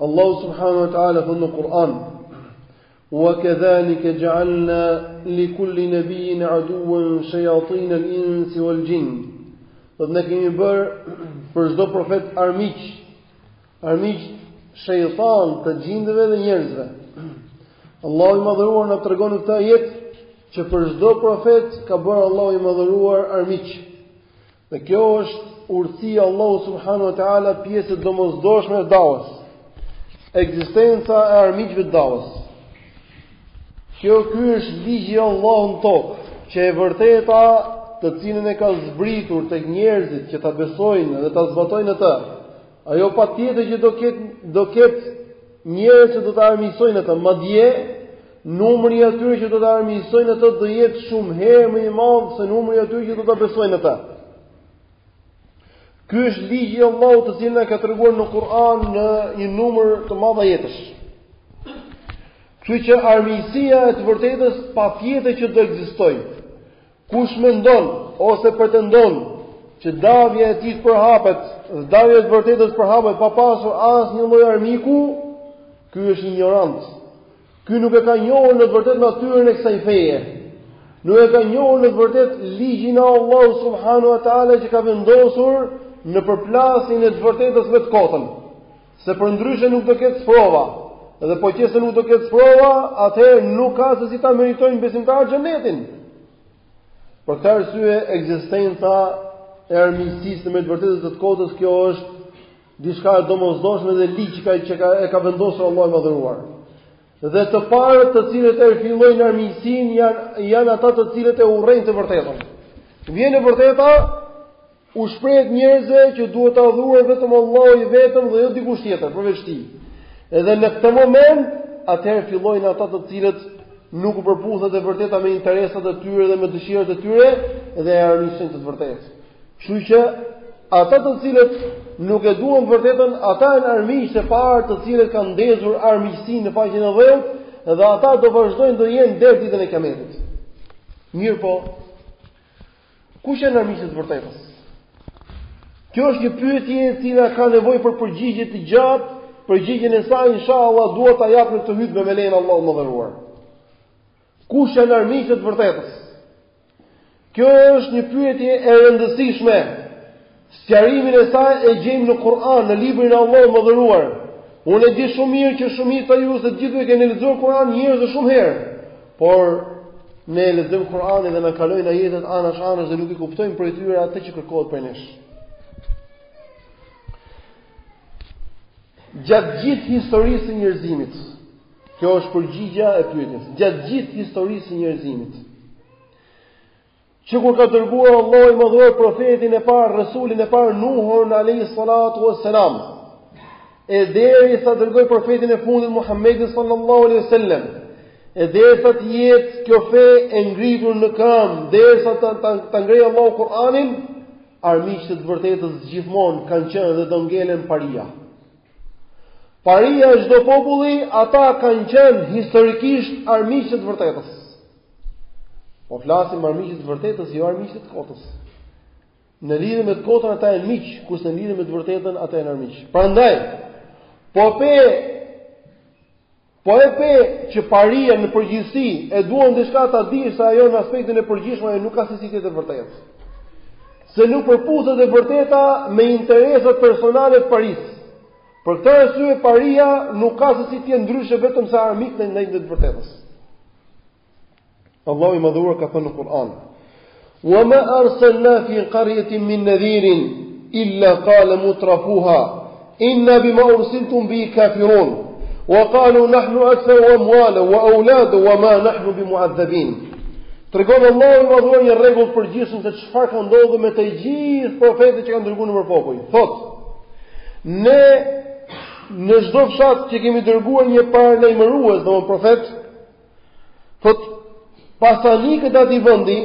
Allahu subhanahu wa taala thon në Kur'an: "Wa kadhalika ja'alna li kulli nabiyyin aduwan shayatin al-insi wal-jin." Po ne kemi bër për çdo profet armiq, armiq shejtan të xhindëve dhe njerëzve. Allahu i madhëruar na tregon n'këtë ajet që për çdo profet ka bërë Allahu i madhëruar armiq. Dhe kjo është urtësi e Allahut subhanahu wa taala pjesë e domosdoshme e davës. Ekzistenca e armiqve të davës. Kjo ky është ligji i Allahut në tokë, që e vërteta të cilën e ka zbritur tek njerëzit që ta besojnë dhe ta zbatojnë atë. Ajo patjetër që do ketë do ketë njerëz që do ta armiqsojnë atë, madje Numri i atyre që do ta armiqësojnë atë do jetë shumë herë më i madh se numri i atyre që do ta besojnë atë. Ky është ligji i Allahut të cilin e ka treguar në Kur'an në një numër të madh ajetesh. Kështu që armiqësia e të vërtetës patjetër që do ekzistojë. Kush mendon ose pretendon që davja e tij të përhapet, davja e të vërtetës përhapet pa pasur asnjë lloj armiku, ky është injorant. Ky nuk e ka njohur në të vërtetë natyrën e kësaj feje. Nuk e ka njohur në të vërtetë ligjin e Allahut subhanahu wa taala që ka vendosur në përplasjen e të vërtetës me të kotën. Se përndryshe nuk do ketë sprova. Dhe po qe se nuk do ketë sprova, atëherë nuk ka se si ta meritojnë besimtarët xhenetin. Për këtë arsye ekzistenca e armiqësisë në mes vërtetës dhe të kotës kjo është diçka e domosdoshme dhe ligj që ka e ka vendosur Allahu i madhëruar. Dhe të parët të cilët e fillojnë armiqësinë janë janë ata të cilët e urrejnë të vërtetën. Vjen e vërteta U shprehet njerëzve që duhet adhuruar vetëm Allahu i vetëm dhe jo dikush tjetër përveç tij. Edhe në këtë moment, atëherë fillojnë ata të cilët nuk u përputhet e vërteta me interesat e tyre dhe me dëshirat e tyre dhe e armiqësojnë të vërtetën. Kështu që ata të cilët nuk e duan vërtetën, ata janë armiqtë e parë të cilët kanë ndezur armiqësinë në faqen e dheut dhe ata do vazhdojnë të jenë deri ditën e Kiametit. Mirpo, Kush janë armiqtë të vërtetës? Kjo është një pyetje e cila ka nevojë për përgjigje të gjatë, dhe përgjigjen e saj inshallah do ta jap në këtë hutbe me lejen e Allahut madhëruar. Kush janë armiqtë të vërtetës? Kjo është një pyetje e rëndësishme. Sqarimin e saj e gjejmë në Kur'an, në librin e Allahut të Madhëruar. Unë e di shumë mirë që shumica e jush të gjithë e keni lexuar Kur'anin një herë dhe shumë herë. Por ne e lexojmë Kur'anin dhe na kalojnë ajetet anash anash dhe nuk i kuptojmë prej tyre atë që kërkohet prej nesh. Gjatë gjithë historisë së njerëzimit, kjo është përgjigja e pyetjes. Gjatë gjithë historisë së njerëzimit, Që kur ka dërguar Allahu i madhëruar profetin e parë, resulin e parë, Nuhun alejhi salatu ue selam, e derisa dërgoi profetin e fundit Muhammedin sallallahu alejhi ue selem, e derisa të jetë kjo fe e ngritur në kamë, derisa të, të, ta ngrejë Allahu Kur'anin, armiqët e të vërtetës, gjithmonë kanë qenë dhe do ngelen paria. Paria e çdo populli, ata kanë qenë historikisht armiqët e të vërtetës. Po flasim armiq të vërtetës, jo armiq të kotës. Në lidhje me të kotën ata janë miq, kurse në lidhje me të vërtetën ata janë armiq. Prandaj, po pe po e pe që paria në përgjithësi e duan diçka ta dish se ajo në aspektin e përgjithshëm ajo nuk ka sesi të jetë e vërtetë. Se nuk përputhet e vërteta me interesat personale të parisë. Për këtë arsye paria nuk ka se si të jetë ndryshe vetëmse armik ndaj të vërtetës. Allahu i madhëruar ka thënë në Kur'an: "Wa ma arsalna fi qaryatin min nadhirin illa qala mutrafuha inna bima ursiltum bi kafirun wa qalu nahnu akthar wa amwala wa awlad wa ma nahnu bimu'adhabin." Tregon Allahu i madhëruar një rregull të përgjithshëm se çfarë ka ndodhur me të gjithë profetët që ka dërguar nëpër popuj. Thotë Ne në çdo fshat që kemi dërguar një paralajmërues, domthonë profet, thot pasanikët e atij vendi,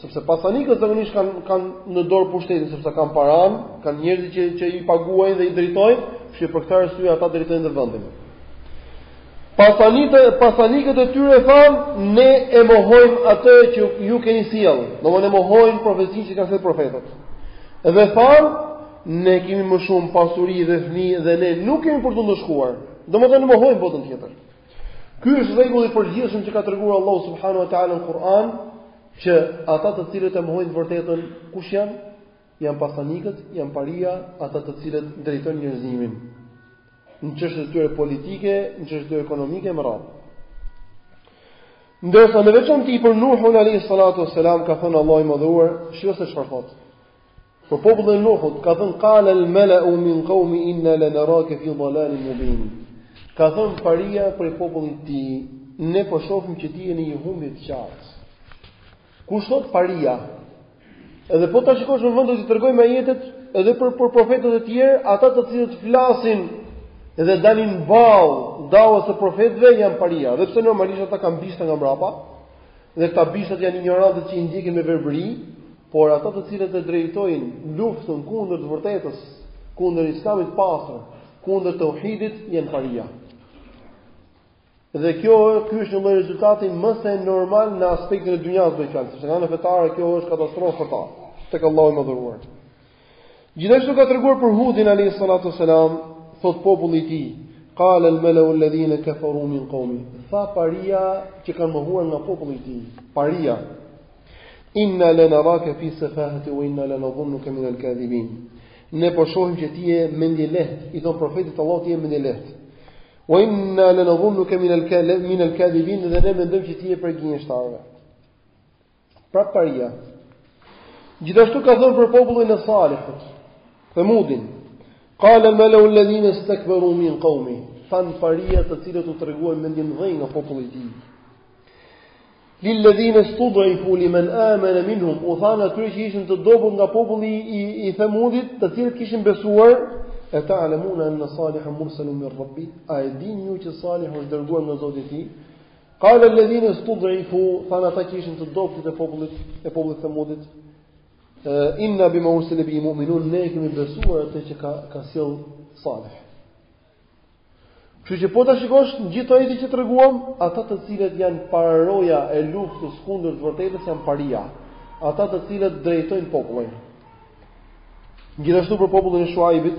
sepse pasanikët zakonisht kanë kanë në dorë pushtetin sepse kanë paranë, kanë njerëzit që që i paguajnë dhe i drejtojnë, kështu për këtë arsye ata drejtojnë dhe vendin. Pasanikët pasanikët e tyre thanë, ne e mohojmë atë që ju keni sjellë, domthonë e mohojnë profecinë që kanë sjellë profetët. Dhe thanë Ne kemi më shumë pasuri dhe fëmijë dhe ne nuk kemi për t'u ndëshkuar. Domethënë e mohojnë botën tjetër. Ky është rregulli i përgjithshëm që ka treguar Allahu subhanahu wa taala në Kur'an, që ata të cilët e mohojnë të vërtetën, kush janë? Janë pasanikët, janë paria, ata të cilët drejtojnë njerëzimin në çështjet e tyre politike, në çështjet e tyre ekonomike me radhë. Ndërsa në veçanti për Nuhun alayhi salatu wassalam ka thënë Allahu i madhëruar, shiko se çfarë thotë. Për popullin e Nuhut ka thënë qala al mala'u min qaumi inna lanaraka fi dhalalin mubin. Ka thënë paria prej popullit të tij, ne po shohim që ti je në një humbje të qartë. Kush thot paria? Edhe po ta shikosh në vend do të tregojmë ajetet, edhe për për profetët e tjerë, ata të cilët flasin dhe dalin ballë dawës së profetëve janë paria, dhe pse normalisht ata kanë bishta nga mbrapa, Dhe këta bishtat janë injorantët që i ndjekin me verbëri, por ata të cilët e drejtojnë luftën kundër të vërtetës, kundër islamit pastër, kundër teuhidit, janë paria. Dhe kjo ky është një lloj rezultati më se normal në aspektin e dynjas bëhet fjalë, sepse nga ana fetare kjo është katastrofë për ta. Tek Allahu i madhëruar. Gjithashtu ka treguar për Hudin alayhi salatu wasalam, thot populli i tij, qala al-mala'u alladhina kafaru min qawmi. Tha paria që kanë mohuar nga populli i tij. Paria. Inna lanaraka fi safahati wa inna lanadhunnuka min al-kadhibin. Ne po shohim që ti je mendje lehtë, i thon profetit Allahut ti je mendje lehtë. Wa inna lanadhunnuka min al-kadhibin, min al-kadhibin, dhe ne mendojmë që ti je prej gënjeshtarëve. Prap paria. Gjithashtu ka thënë për popullin e Salihut, Themudin, Qala al-mala'u alladhina istakbaru min qawmi, than paria të cilët u treguan mendjemëdhenj nga populli i tij. Lil ladhina istud'ifu liman amana minhum, u than atyre që ishin të dobët nga populli i, i Themudit, të cilët kishin besuar, e ta alemuna në salihan mursalun min rabbi, a e din ju që Salihu është dërguar nga Zoti i tij, Qala alladhina istud'ifu than ata që ishin të dobtit e popullit e popullit Themudit. Inna bima ursila bi mu'minun ne e kemi besuar atë që ka ka sjell Salih. Kështu që po ta shikosh në gjithë ato që treguam, ata të cilët janë pararoja e luftës kundër të vërtetës janë paria, ata të cilët drejtojnë popullin. Gjithashtu për popullin e Shuaibit,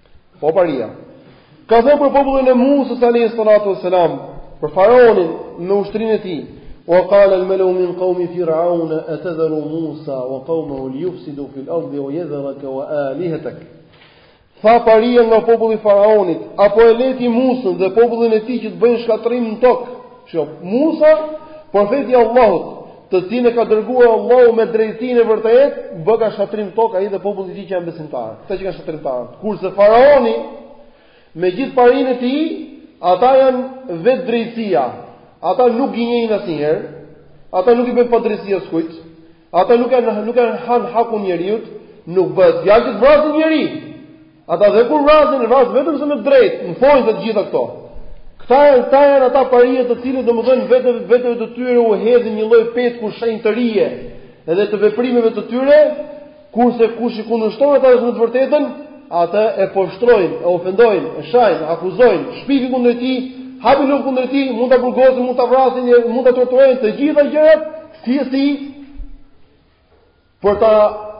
Po paria. Ka thënë për popullin e Musas alayhi salatu wasalam, për faraonin me ushtrinë e tij, "Wa qala al-mala'u min qawmi fir'auna atadharu Musa wa qawmahu liyufsidu fil ardi wa yadhraka wa alihatak." Tha paria nga populli i faraonit, a po e le ti Musën dhe popullin e tij që të bëjnë shkatërrim në tokë. Shikoj, Musa, profeti i Allahut, të cilin e ka dërguar Allahu me drejtësinë e vërtetë, bëka shkatrrim tokë ai dhe populli i tij që janë besimtarë. Këta qenkan shkatrrimtarë. Kurse faraoni me gjithë parinë e tij, ata janë vetë drejtësia. Ata nuk gënjejnë asnjëherë. Ata nuk i bëjnë padrejtësi askujt. Ata nuk ia hanë hakun njeriut, nuk bëhet fjalë të vrasin njeri. Ata dhe kur vrasin, vrasin vetëm se në drejtë, në foj të gjitha këto. Këta janë këta janë ata paria të cilët domethënë veteve të tyre u hedhin një lloj petku shenjtërie edhe të veprimeve të tyre, kurse kush i kundërshton ata me të vërtetën, atë e poshtrojnë, e ofendojnë, e shajnë, akuzojnë, shpifin kundër tij, hapin luftë kundër tij, mund ta burgosin, mund ta vrasin, mund ta torturojnë të gjitha gjërat, si e si për ta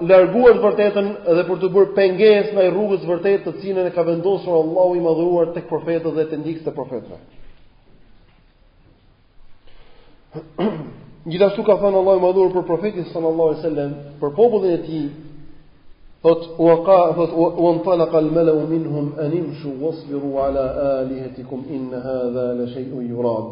larguar të vërtetën dhe për t'u bërë pengesë ndaj rrugës së vërtetë të cilën e ka vendosur Allahu i madhëruar tek profetët dhe tek ndjekësit e profetëve. Gjithashtu ka thënë Allahu i madhëruar për profetin sallallahu alaihi wasallam, për popullin e tij, thot wa qa wa antalaqa al mala'u minhum an imshu wasbiru ala alihatikum in hadha la shay'un yurad.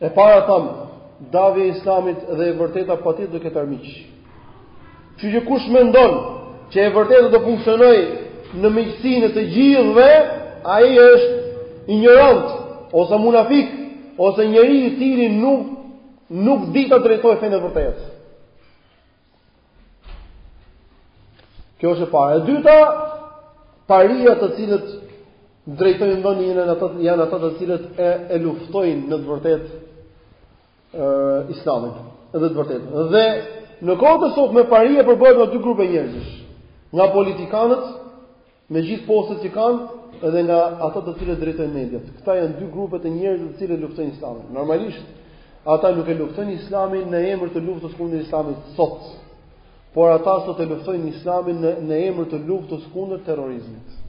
E para thamë, davja e islamit dhe e vërteta patjetër do ketë armiq. Që që kush mendon që e vërteta do funksionojë në miqësinë e të gjithve, ai është injorant, ose munafik, ose njeri i tillë nuk, nuk di ta drejtojë fenë e vërtetë. Kjo është e para. E dyta, paria të cilët drejtojnë vendin janë ata janë ata të cilët e, e luftojnë në të vërtetë ë Islamin, edhe të vërtetën. Dhe në kohën e sotme paria përbëhet nga dy grupe njerëzish, nga politikanët Me gjithë postet që kanë, edhe nga ata të cilët drejtojnë mediat. Këta janë dy grupe të njerëzve të cilët luftojnë Islamin. Normalisht, ata nuk e luftojnë Islamin në emër të luftës kundër Islamit sot, por ata sot e luftojnë Islamin në, në emër të luftës kundër terrorizmit.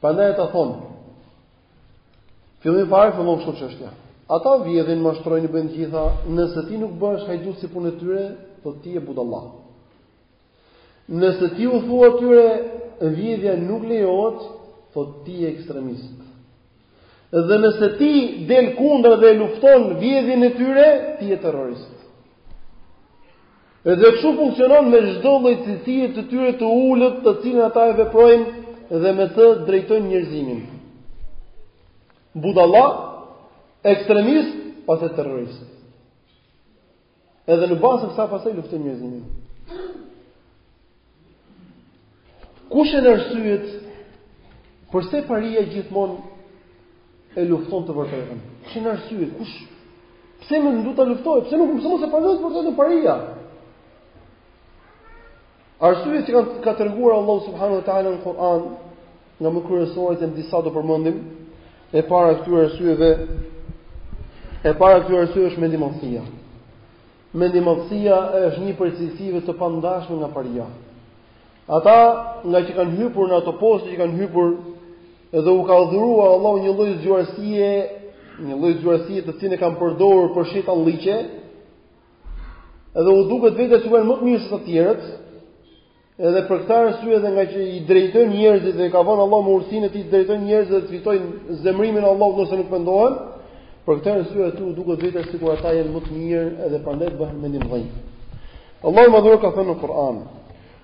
Prandaj ata thonë, fillim fare fillon kështu çështja. Ata vjedhin, mashtrojnë, bëjnë gjitha, nëse ti nuk bëhesh hajdut si puna e tyre, po ti je budallah. Nëse ti u thua atyre vjedhja nuk lejohet, thotë ti je ekstremist. Dhe nëse ti del kundër dhe lufton vjedhjen e tyre, ti je terrorist. Edhe kështu funksionon me çdo lloj cilësie të tyre të ulët, të cilën ata e veprojnë dhe me të drejtojnë njerëzimin. Budalla, ekstremist, pastaj terrorist. Edhe në bazë të kësaj pastaj luftojnë njerëzimin. Kush janë arsyet përse paria gjithmon e lufton të vërtetën? Kush e nërësyet? Kush? Pse më duhet ta luftojë? Pse nuk më sëmë se paria të vërtetën paria? Arsyet që ka treguar Allahu subhanahu wa taala në Kur'an nga më kryesoret janë disa do përmendim. E para këtyre arsyeve e para këtyre arsyeve është mendjemadhësia. Mendjemadhësia është një prej cilësive të pandashme nga paria. Ata nga që kanë hypur në ato poste që kanë hypur edhe u ka dhuruar Allahu një lloj zgjuarësie, një lloj zgjuarësie të cilën e kanë përdorur për shejtanllëqe, Edhe u duket vetja sikur janë më të mirë se të tjerët. Edhe për këtë arsye edhe nga që i drejtojnë njerëzit i ka vënë Allah me urtësinë e tij të drejtojnë njerëzit dhe të fitojnë zemrimin e Allahut nëse nuk pendohen. Për këtë arsye atyre u duket vetja sikur ata janë më të mirë edhe prandaj bëhen mendjemëdhenj. Allahu i Madhëruar ka thënë në Kur'an.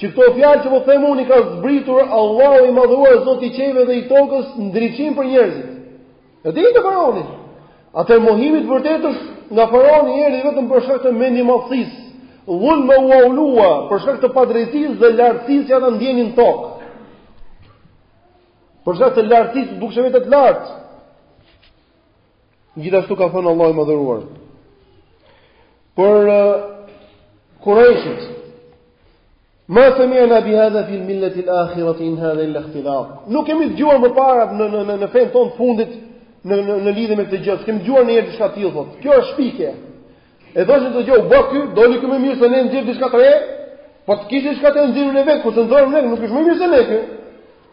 Që këto fjalë që po them unë i ka zbritur Allahu i madhëruar Zoti i qiejve dhe i tokës ndriçim për njerëzit. Edhe te faraoni. Atëherë mohimi i të vërtetës nga faraoni erdhi vetëm për shkak të mendjemadhësisë. Dhulman wa uluwa për shkak të padrejtisë dhe lartësisë që ata ndjenin në tokë. Për shkak të lartësisë u dukshte vetja të lartë. Gjithashtu ka thënë Allahu i Madhëruar për Kurejshit: Ma semi'na bihadha fil milletil akhirati in hadha illa ikhtilak. Nuk kemi dëgjuar më parë në, në, në, në fenë tonë të fundit në, në, në lidhje me këtë gjë. S'kemi dëgjuar ndonjëherë diçka të tillë, thotë. Kjo është shpikje. Edhe thotë gjoja, po ky, doli ky më i mirë se ne, nxjerr diçka të re, po të kishte diçka ta nxirrnim ne vetë, kur s'e nxorëm ne vetë, nuk është më i mirë se ne ky.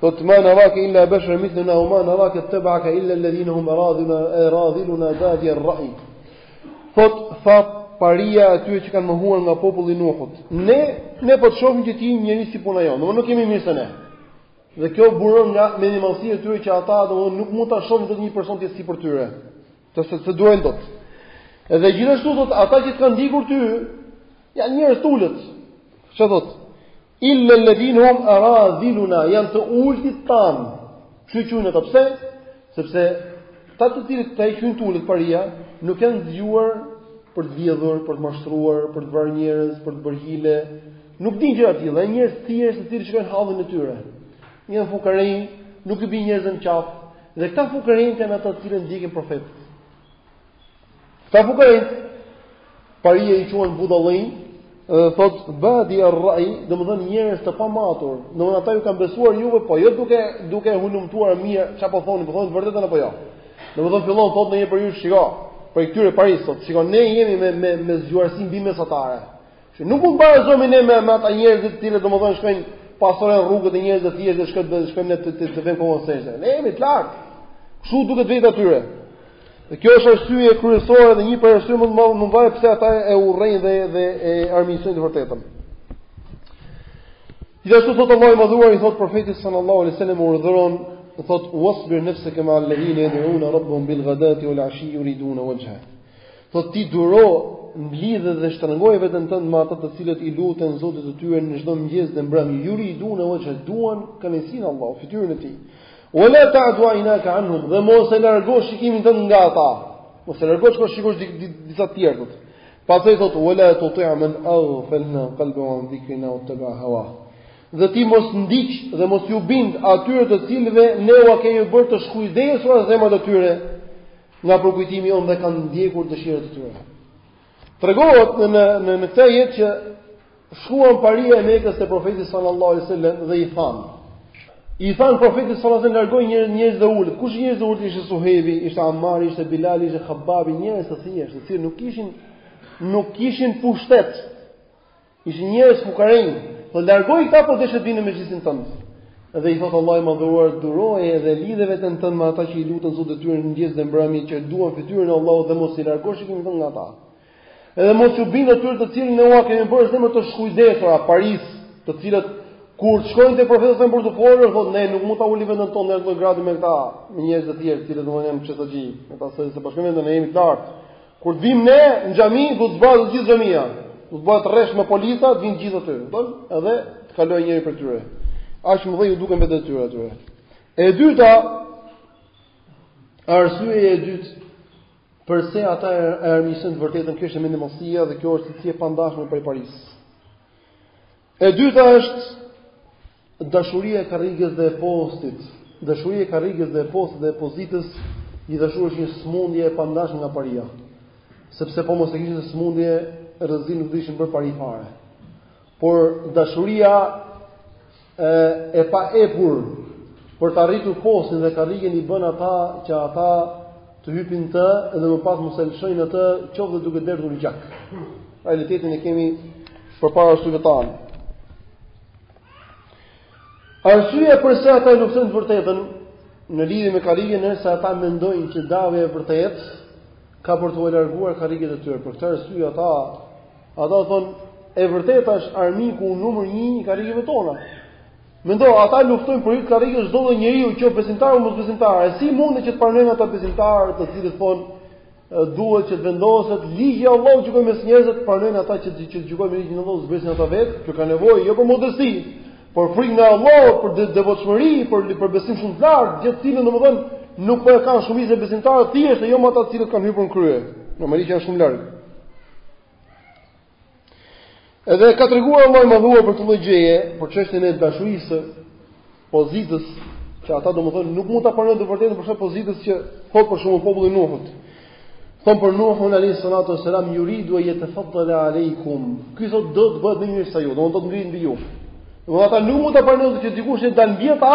Thotë: ma neraka illa besheren mithlena wa ma neraka ittebeake illa ledhine hum eradhiluna eradhiluna badi e rrai. Thotë: tha paria e atyre që kanë mohuar nga populli i Nuhut. Ne, ne po të shofim që ti je njeri si puna jonë, dhe nuk je më i mirë se ne. Dhe kjo buron nga mendjemadhësia e tyre që ata domethënë nuk mund ta shofin dot një person tjetër sipër tyre. S'e durojnë dot. Edhe gjithashtu thotë ata që të kanë ndjekur ty, janë njerëz të ulët. Çfarë thotë? Illa alladhina hum aradhiluna, janë të ulëtit tanë. Kështu i qujnë ata pse? Sepse këta të cilët ata i qujnë të ulët paria, nuk janë të zgjuar për të vjedhur, për të mashtruar, për të vrarë njerëz, për të bërë hile. Nuk dinë gjëra të tilla, janë njerëz të thjeshtë të cilët shikojnë hallin e tyre. Janë fukarenj, nuk i bien njerëzve në qafë, dhe këta fukarenj janë ata të cilët ndjekin profetët. Këta fukarenj, paria i quan budallenj, dhe thotë, badi e rraj, domethënë njerëz të pamatur, domethënë ata ju kanë besuar juve, po jo duke, duke hulumtuar mirë, ça po thoni, po thoni të vërtetën apo jo. Domethënë fillon, thotë një prej tyre, shiko, prej këtyre parisë, thotë, shiko, ne jemi me, me, me zgjuarsi mbi mesatare, Që nuk mund të barazohemi ne me me ata njerëz të cilët domodin shkojnë pasojnë rrugët e njerëzve të thjeshtë dhe shkojnë bëjnë shkojnë në të të, të vend komoncëse. Ne jemi të lartë. Kështu duket vetë atyre. Dhe kjo është arsye kryesore dhe një prej arsyeve më të mëdhaja pse ata e urrejnë dhe dhe e armiqësojnë të vërtetën. Gjithashtu thotë Allahu i Madhuar i thotë profetit sallallahu alaihi wasallam urdhëron të thotë wasbir nafsaka ma alladhina yad'una rabbuhum bil ghadati wal ashi yuriduna wajha. Thotë ti duro, mblidhe dhe shtrëngoje veten tënd me ata të cilët i luten Zotit të tyre në çdo mëngjes dhe mbrëmje. Yuriduna wajha duan kënaqësinë e Allahut, fytyrën e tij. Wala ta'du aynaka anhum, dhe mos e largo shikimin tënd nga ata. Mos e largo që të shikosh disa të tjerë. Pastaj thotë wala tuti' man aghfalna qalbahu an dhikrina wattaba'a hawa. Dhe ti mos ndiq dhe mos ju bind atyre të cilëve ne ua kemi bërë të shkujdesura zemrat e tyre. nga përkujtimi jonë dhe kanë ndjekur dëshirat e tyre. Tregohet në në në, në këtë ajet që shkuan paria e Mekës te profeti sallallahu alaihi wasallam dhe i thanë. I thanë profetit sallallahu alaihi wasallam largoji njerëzit e ulët. Kush njerëzit e ulët ishte Suhebi, ishte Ammari, ishte Bilali, ishte Hababi, njerëz të thjeshtë, të cilët nuk kishin nuk kishin pushtet. Ishin njerëz fukarenj, do largoji këta po deshe të vimë në mexhlisin tënd. Dhe i thotë Allahu i madhuar duroje dhe lidhe veten tënd me ata që i luten Zotit të tyre në mëngjes dhe mbrëmje që duan fytyrën e Allahut dhe mos e largo shikimin tënd nga ata. Edhe mos iu bind atyre të cilëve ne ua kemi bërë zemrat të shkujdesura, parisë, të cilët kur të shkojnë te profeti sa për të folur, thotë ne nuk mund ta ulim veten tonë në gradë me këta, me njerëz të tjerë, të cilët domosdoshmë janë çesaxhi, ata se bashkëmendën ne jemi të lartë. Kur të vim ne në xhami, do të zbrazet gjithë xhamia. Do të bëhet rresh me polica, të vinë gjithë aty. Don, edhe të kalojë njëri prej tyre. Aq e madhe u duket vetja atyre. E dyta, arsyeja e dytë përse ata e armiqësojnë të vërtetën kjo është mendjemadhësia dhe kjo është cilësi e pandashme prej parisë. E dyta është dashuria e karrigës dhe e postit. Dashuria e karrigës dhe e postit dhe e pozitës gjithashtu është një sëmundje e pandashme nga paria. Sepse po mos e kishin këtë sëmundje, rrezin nuk do ishin bërë pari fare. Por dashuria e e paepur për të arritur postin dhe karrigen i bën ata që ata të hypin të dhe më pas mos e lëshojnë atë qoftë dhe duke derdhur gjak. Realitetin e kemi përpara syve tanë. Arsyeja përse ata luftojnë të vërtetën në lidhje me karrigen është se ata mendojnë që davja e vërtetë ka për t'ua larguar karriget e tyre. Për këtë arsye ata ata thonë e vërteta është armiku numër 1 i karrigeve tona. Mendo, ata luftojnë për hir të karrigës çdo lloj njeriu, qoftë besimtar apo mosbesimtar. E si mundet që të pranojnë ata besimtarë, të cilët thonë duhet që të vendoset ligji i Allahut të gjykojë mes njerëzve të pranojnë ata që që të gjykojnë me ligjin e Allahut zbresin ata vetë që kanë nevojë jo për modesti por frikë nga Allahu për de devotshmëri për për besim shumë të lartë gjë të cilën domethënë nuk po e kanë shumica e besimtarëve thjesht jo më ata të cilët kanë hyrë në krye normalisht janë shumë larg Edhe ka treguar Allahu i madhëruar për këtë lloj gjëje, për çështjen e dashurisë së pozitës që ata domethënë nuk mund ta pranojnë të vërtetën për shkak pozitës që thot për shembull populli i Nuhut. Thon për Nuhun alayhi salatu wasalam yuridu an yatafaddala alaykum. Ky thot do të bëhet më i mirë se ju, do të ngrihet mbi ju. Domethënë ata nuk mund ta pranojnë që dikush të dalë mbi ata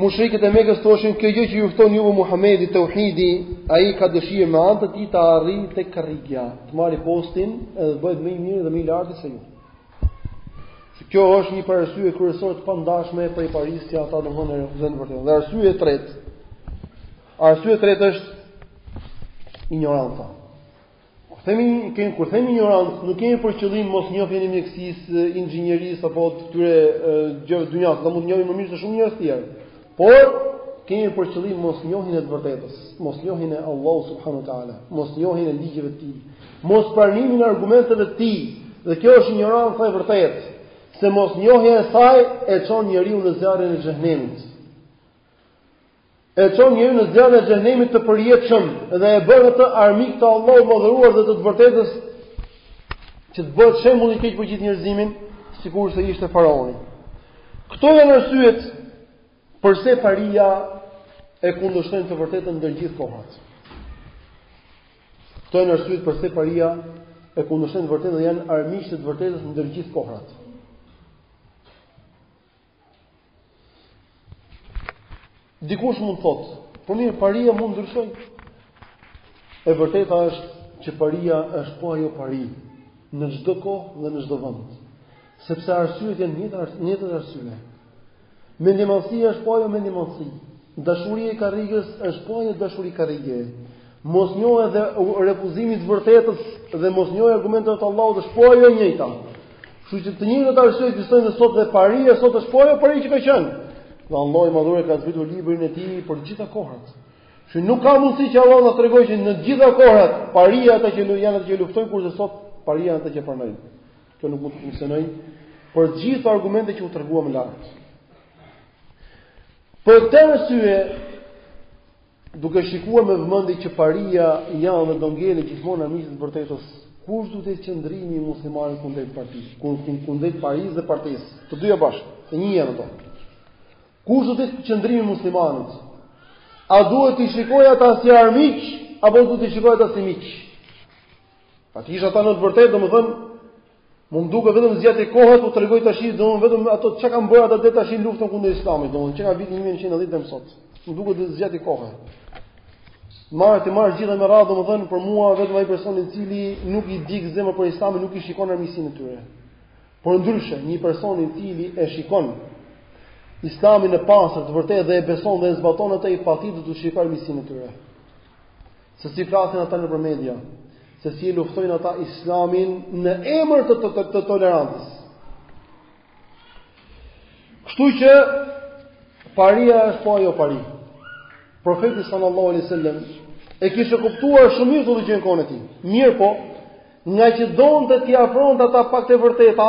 Mushrikët e Mekës thoshin, kjo gjë që ju fton juve Muhamedi tauhidi, ai ka dëshirë me anë të tij të arrijë tek karrigia, të marrë postin edhe të bëhet më i mirë dhe më i lartë se ju. Kjo është një prej arsyeve kryesore të pandashme prej parisë që ata domethënë e refuzojnë të vërtetën. Dhe arsye e tretë. Arsye e tretë është injoranca. Kur themi kemi kur themi injorancë, nuk kemi për qëllim mos njohjen e mjekësisë, inxhinierisë apo të këtyre gjëve të dynjasë, do mund të njohin më mirë se shumë njerëz të tjerë. Por kemi për qëllim mos njohjen e të vërtetës, mos njohjen e Allahut subhanuhu teala, mos njohjen e ligjeve të tij, mos pranimin e argumenteve të tij. Dhe kjo është injoranca e vërtetë, se mos njohja e saj e çon njeriun në zjarrin e xhehenemit. e çon njeriun në zjarrin e xhehenemit të përjetshëm dhe e bën atë armik të Allahut të madhëruar dhe të të vërtetës që të bëhet shembull i keq për gjithë njerëzimin, sikurse ishte faraoni. Këto janë arsyet përse paria e kundërshton të vërtetën ndër gjithë kohët. Këto janë arsyet përse paria e kundërshton të vërtetën dhe janë armiq të të vërtetës ndër gjithë kohërat. Dikush mund të thotë, po mirë, paria mund të ndryshojë. E vërteta është që paria është po ajo pari në çdo kohë dhe në çdo vend. Sepse arsyet janë të njëjtat arsye. Mendjemadhësia është po ajo mendjemadhësi. Dashuria e karrigës është po ajo dashuri karrige. Mosnjohja dhe refuzimi i të vërtetës dhe mosnjohja e argumenteve të Allahut është po ajo e njëjta. Kështu që të njëjtat arsye ekzistojnë sot dhe paria sot është po ajo pari që ka qenë. Dhe Allahu i madhëruar e ka zbritur librin e tij për të gjitha kohrat. Që nuk ka mundësi që Allahu të na tregojë që në të gjitha kohrat paria ata që janë ata që luftojnë kurse sot paria janë ata që pranojnë. Kjo nuk mund të funksionojë për të gjitha argumentet që u treguan lart. Për këtë arsye, Duke shikuar me vëmendje që paria janë dhe do ngelin gjithmonë armiqtë e së vërtetës, kush duhet të jetë qëndrimi i muslimanit kundrejt partisë, kundrejt parisë dhe partisë, të dyja bashkë, të një janë ato. Kush duhet të jetë qëndrimi i muslimanit? A duhet t'i shikojë ata si armiq apo duhet t'i shikojë ata si miq? Patjetër ata në të vërtetë, domethënë, Mu më duket vetëm zgjatet koha, t'u tregoj tash, domethënë vetëm ato çka kanë bërë ata deri tash në luftën kundër islamit, domethënë që nga viti 1910 deri më sot. Më duket do zgjatet koha. Marr t'i marr gjithë me radhë, domethënë për mua vetëm ai person i cili nuk i digjet zemra për islamin, nuk e shikon armiqësinë e tyre. Por ndryshe, një person i cili e shikon islamin e pastër të vërtetë dhe e beson dhe e zbaton atë, ai patjetër e shikon armiqësinë e tyre. Se si flasin ata nëpër media, se si e luftojnë ata Islamin në emër të, të, të, të tolerancës. Kështu që paria është po ajo pari. Profeti sallallahu alaihi wasallam e kishte kuptuar shumë mirë këtë gjë në kohën e tij. Mirëpo, ngaqë donte t'i afronte ata pak te e vërteta,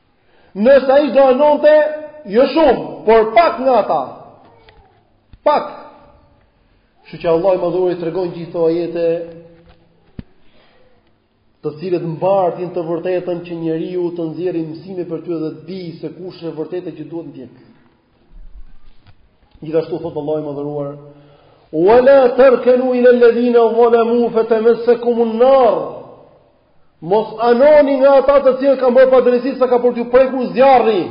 Nëse ai do anonte, jo shumë, por pak nga ata. Pak. Kështu që Allahu i Madhëruar i tregon gjithë këto ajete të cilët mbartin të vërtetën që njeriu të nxjerrë mësime prej tyre dhe të di se kush është e vërteta që duhet ndjek. Gjithashtu thotë Allahu i Madhëruar: "Wa la tarkanu ila alladhina zalamu fatamassakum an-nar." Mos anoni nga ata të cilët kanë bërë padrejtësi se ka për t'ju prekur zjarri.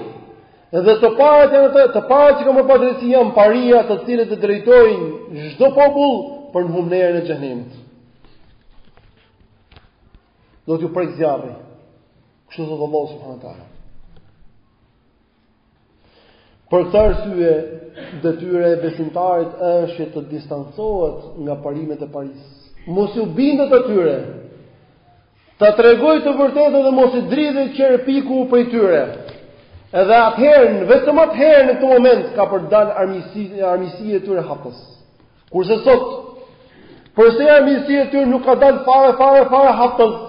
Dhe të parët janë të, të parët që kanë bërë padrejtësi janë paria të cilët e drejtojnë çdo popull për në humnerën e xhehenemit. Do t'ju prekë zjarri. Kështu thotë Allahu subhanahu wa taala. Për këtë arsye, detyra e besimtarit është që të distancohet nga parimet e parisë. Mos iu bindet atyre. Ta tregojë të vërtetën dhe mos i dridhet qerpiku prej tyre. Edhe atëherë, vetëm atëherë në këtë moment ka për të dalë armiqësia, armiqësia e tyre haptas. Kurse sot, përse armiqësia e tyre nuk ka dalë fare fare fare haptas?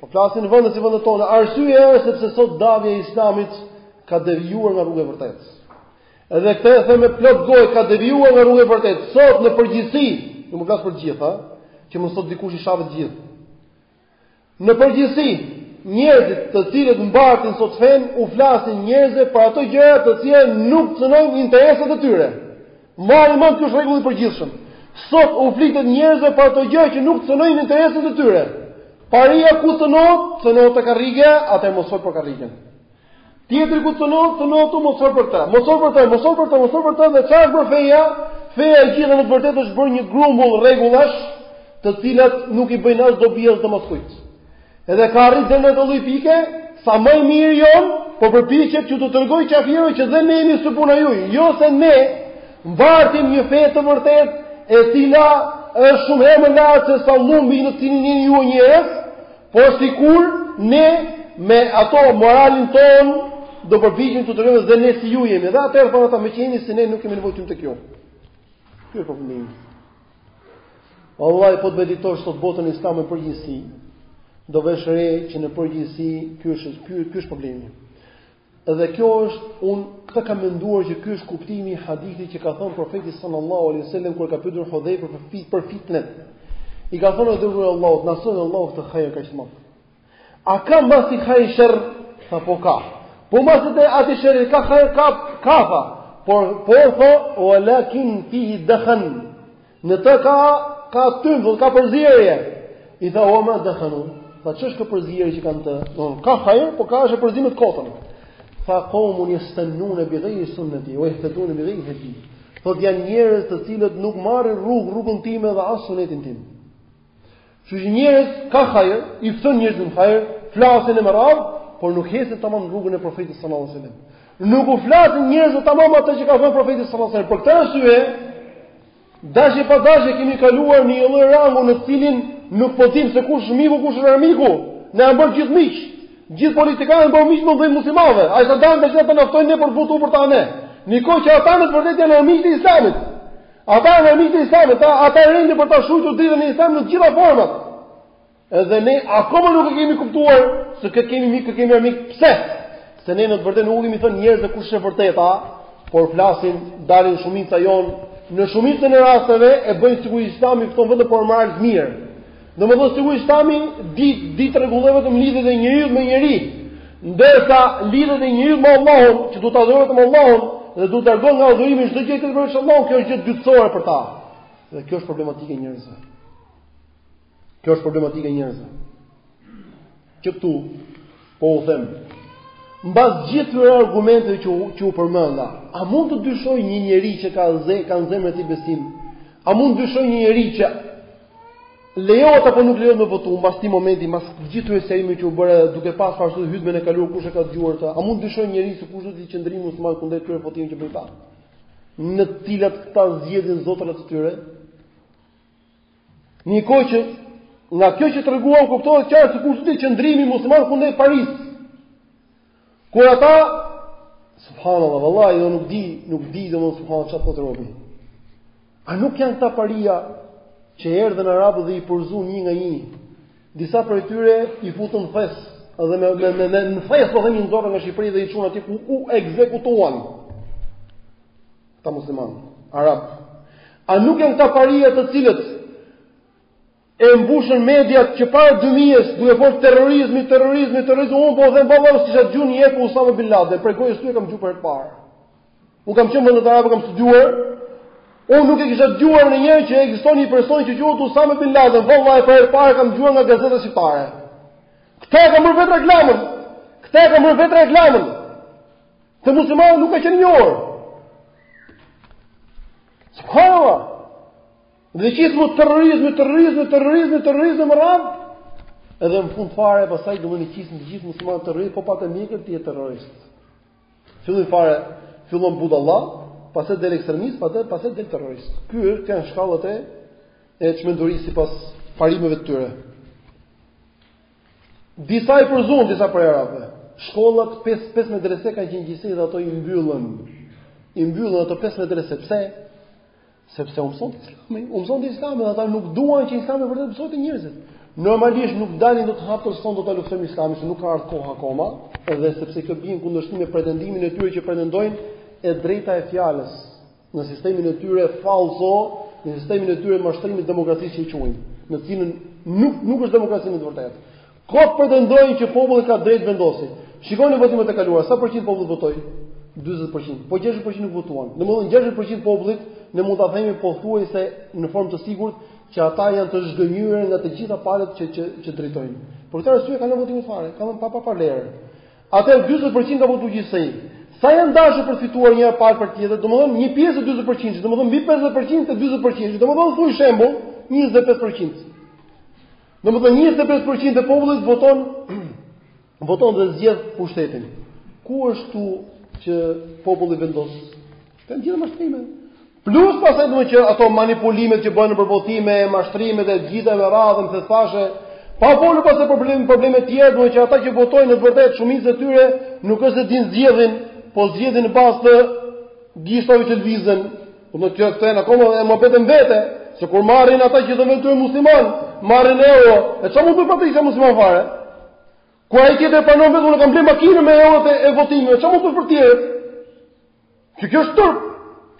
Po flasim në vende si vendet tona. Arsyeja është sepse sot davja e Islamit ka devijuar nga rruga e së vërtetës. Edhe këtë e them me plot gojë, ka devijuar nga rruga e së vërtetës. Sot në përgjithësi, nuk po flas për të gjithë, që mos thotë dikush i shave të gjithë. Në përgjithësi, njerëzit të cilët mbartin sot fenë u flasin njerëzve për ato gjëra të cilat nuk cënojnë interesat e tyre. Marrni mend ky është rregull i përgjithshëm. Sot u flitet njerëzve për ato gjëra që nuk cënojnë interesat e tyre. Paria ku cënohet, cënohet të karrige, atëherë mos fol për karrigen. Tjetri ku cënohet, cënohet tu mos fol për të. Mos fol për të, mos fol për të, mos fol për të dhe çfarë është bërë feja? Feja e gjitha në të vërtetë është bërë një grumbull rregullash, të cilat nuk i bëjnë as dobi as dëm askujt. Edhe ka arrit deri në atë lloj pike, sa më i mirë jonë, po përpiqet që t'u tregojë qafirëve që dhe ne jemi si puna juj, jo se ne mbartim një fe të vërtetë e cila është shumë herë më lartë se sa llumi në të cilin jeni ju njerëz, por sikur ne me ato moralin tonë do përpiqemi t'u tregojmë dhe ne si ju jemi. Dhe atëherë thonë ata me qenë si ne nuk kemi nevojë të vimë te kjo. Ky është problemi. Wallahi po të meditosh sot botën islame në përgjithësi, do vesh re që në përgjithësi ky është ky ky është problemi. Dhe kjo është unë këtë kam menduar që ky është kuptimi i hadithit që ka thënë profeti sallallahu alaihi wasallam kur e ka pyetur Hudhayfa për fit për fitnet. I ka thënë o i dërguari i Allahut, na solli Allahu këtë hajr kaq të madh. A ka mbas hajrit sherr? Tha po ka. Po mbas atij sherri ka hajr ka tha. Por tha walakin fihi dakhan. Në të ka ka tym tha, ka përzierje. I tha wa ma dakhanu. Tha ç'është kjo përzierje që ka në të? Dmth ka hajr, po ka edhe përzierje me të kotën. Tha qomun yastanun bi ghayri sunnati wa yahtadun bi ghayri hadi. Thotë janë njerëz të cilët nuk marrin rrugë rrugën time dhe as sunetin tim. Kështu që njerëz ka hajër, i fton njerëzit në hajër, flasin e me radhë, por nuk ecin tamam në rrugën e profetit sallallahu alajhi wasallam. Nuk u flasin njerëzve tamam ato që ka thënë profeti sallallahu alajhi wasallam. Për këtë arsye, dashje pa dashje kemi kaluar në një lloj rangu në të cilin nuk po dim se kush është miku, kush është armiku. Na janë bërë gjithë miq. Gjithë politikanët bëhen miq mik të muslimanëve. Ai sa dalin të gjithë ata na ftojnë ne për votu për ta ne. Ndërkohë që ata në të vërtetë janë armiq të Islamit. Ata janë armiqtë e Islamit, ata ata rendin për ta shujtur dritën e Islamit në të gjitha format. Edhe ne akoma nuk e kemi kuptuar se kë kemi mik, kë kemi armik. Pse? Se ne në të vërtetë nuk i kemi thënë njerëzve kush është e vërteta, por flasin dalin shumica jonë në shumicën e rasteve e bëjnë sikur Islami fton vetëm për moral të mirë. Domethënë sikur Islami di di të rregullojë vetëm lidhjet e njeriut me njeri, ndërsa lidhjet e njeriut me Allahun, që duhet ta adhurojë vetëm Allahun dhe duhet të largohet nga adhurimi i çdo gjëje tjetër përveç Allahut, kjo është gjë dytësore për ta. Dhe kjo është problematika e njerëzve. Kjo është problematika e njerëzve. Që këtu po u them, mbas gjithë këtyre argumenteve që që u përmenda, a mund të dyshojë një njeri që ka zë, ka n'zemër të tij besim? A mund të dyshojë një njeri që lejohet apo nuk lejohet me votu mbas këtij momenti, mbas gjithë hyrjes që që u bëra duke parasysh hytben e kaluar kush e ka dëgjuar ta? A mund të dyshojë njeri se kush është qëndrimi muslimanit kundrejt këtyre votimeve që bëjnë këta? Në të cilat këta zgjedhin zotërat e tyre? Mendoj që nga kjo që treguam kuptohet qartë se kush është qëndrimi muslimanit kundrejt parisë. Kur ata subhanallahu wallahi nuk di, nuk di domethënë subhanallah çfarë të thotë robi. A nuk janë këta paria që erdhën arabët dhe i përzunë një nga një. Disa prej tyre i futën në thes, edhe me me me, me në thes edhe i nxorën nga Shqipëria dhe i çuan aty ku u ekzekutuan. Këta musliman, arab. A nuk janë këta paria të cilët i mbushën mediat që para 2000-s duke folur terrorizmi, terrorizmi, terrorizmi, unë po them baba se çfarë quhet Usama bin Laden, prej gojës tyre kam dëgjuar për herë të parë. Unë kam qenë vendet arabe kam studiuar. Unë nuk e kisha dëgjuar ndonjëherë që ekziston një person që quhet Usama bin Laden, vallahi për herë të parë kam dëgjuar nga gazeta shqiptare. Këta ia kanë bërë vetë reklamën. Këta ia kanë bërë vetë reklamën. Te muslimanët nuk ka qenë i njohur. Subhanallah. Dhe gjithmonë terrorizmi, terrorizmi, terrorizmi, terrorizmi me radhë. Edhe në fund fare pastaj do të qisnin të gjithë muslimanët terroristë, po pate mjekër ti je terrorist. Fillim fare, fillon budallah, pastaj del ekstremist, pastaj pastaj del terrorist. Këto janë shkallët e e çmendurisë sipas parimeve të tyre. Disa i përzuan disa prej arabëve. Shkollat 5 5 medrese kanë qenë gjithsej dhe ato i mbyllën. I mbyllën ato 5 medrese. Pse? Sepse u mësonte Islami, u mësonte Islami dhe ata nuk duan që Islami vërtet të mësohet te njerëzit. Normalisht nuk dalin të thonë haptas, thonë do ta luftojmë Islamin, se nuk ka ardhur koha akoma, edhe sepse kjo bien në kundërshtim me pretendimin e tyre që pretendojnë e drejta e fjalës. në sistemin e tyre fallso, në sistemin e tyre mashtrimit demokracisë që quajnë, në cilën nuk nuk është demokraci në të vërtetë. Kot pretendojnë që populli ka drejt vendosje. Shikoni votimet e kaluara, sa përqind populli votoi? 40%. Po 60% nuk votuan. Domethënë 60% popullit ne mund ta themi pothuajse në formë të sigurt që ata janë të zhgënjyer nga të gjitha palët që që që drejtojnë. Për këtë arsye kanë lënë votimin fare, kanë pa pa parë. Atëherë dyzet për qind kanë votu gjithsej. Sa janë dashur për të fituar një palë prej tjetrës, domethënë një pjesë e dyzet për qind, domethënë mbi pesëdhjetë për qind të dyzet për qind, domethënë thuaj shembull njëzet e pesë për qind. Domethënë njëzet e pesë për qind e popullit voton voton dhe zgjedh pushtetin. Ku është këtu që populli vendos? Janë gjitha mashtrime. Plus pasaj domethënë që ato manipulimet që bëhen nëpër votime, mashtrimet e gjitha me radhë siç thashë Pa folur pastaj për probleme probleme të tjera, duhet që ata që votojnë në të vërtetë shumicën e tyre nuk është se dinë zgjedhin, po zgjedhin në bazë të gishtave të lëvizën. Do të thotë këta akoma e pyes veten, se kur marrin ata që do të votojnë musliman, marrin euro, e çfarë mund të bëjë ata musliman fare? Ku ai tjetër pranon vetëm unë kam blerë makinën me euro të e votimit, çfarë mund të bëjë për tjerë? Që kjo është turp.